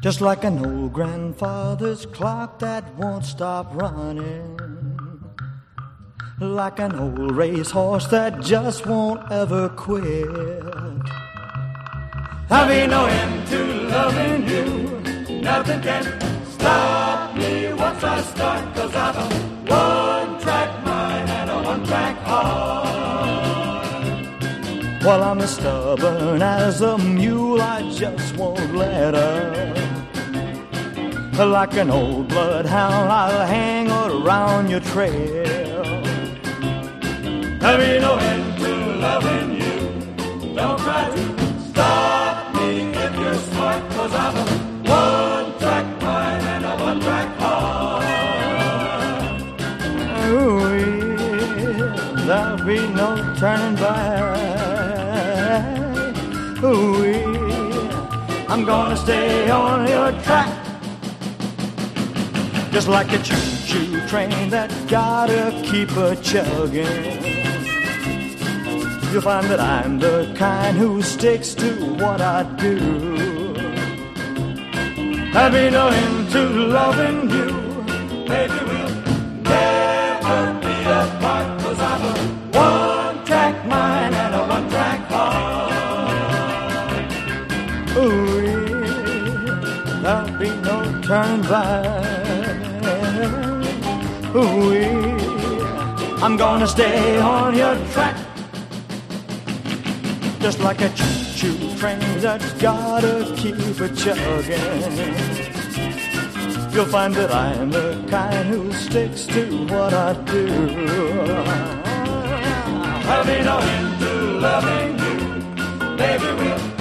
Just like an old grandfather's clock that won't stop running. Like an old racehorse that just won't ever quit. Having no end to loving you, nothing can stop me once I start, cause I've a one track mind and a one track heart. While I'm as stubborn as a mule, I just won't let up. Like an old bloodhound, I'll hang around your trail. Having no end to loving you, don't try to stop me if you're smart, cause I'm a one track mind and a one track heart. Ooh, yeah, there'll be no turning back. Ooh, yeah, I'm gonna stay on your track. Just like a choo-choo train that gotta keep a chugging. You'll find that I'm the kind who sticks to what I do. No end to loving you, baby, we'll never be apart. Cause I'm a one-track mind and a one-track heart. Ooh, yeah, there'll be no turning back. Ooh, I'm gonna stay on your track. Just like a choo-choo train that's gotta keep a chugging. You'll find that I'm the kind who sticks to what I do. Having no loving you, baby.